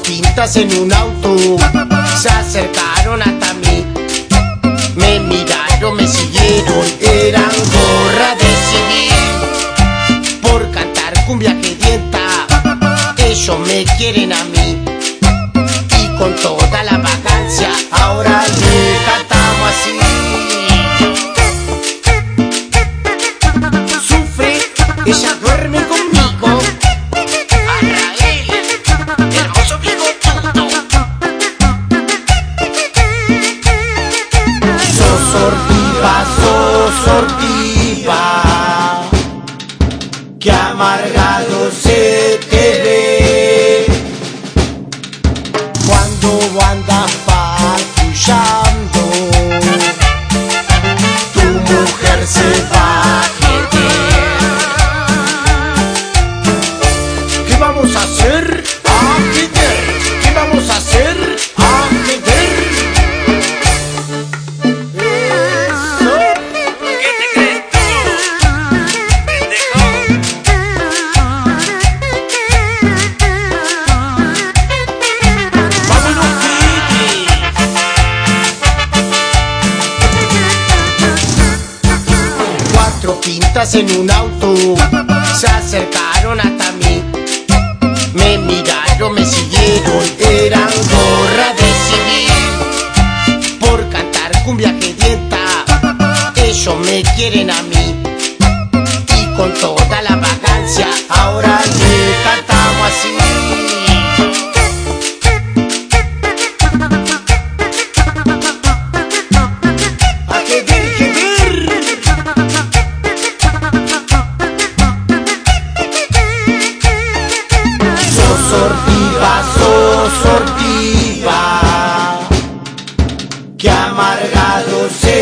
pintas en un auto se acercaron hasta mí. Me miraron, me siguieron, eran gorra de civil. Por cantar cumbia dienta ellos me quieren a mí. Y con toda la vacancia, ahora le cantamos así. Sufre, ella duerme conmigo. Pintas en un auto se acercaron hasta mí. Me miraron, me siguieron, eran gorra de civil. Por cantar cumbia dienta ellos me quieren a mí. Y con toda la vacancia, ahora le cantamos así. Sortiva, sos sortiva, que amargado se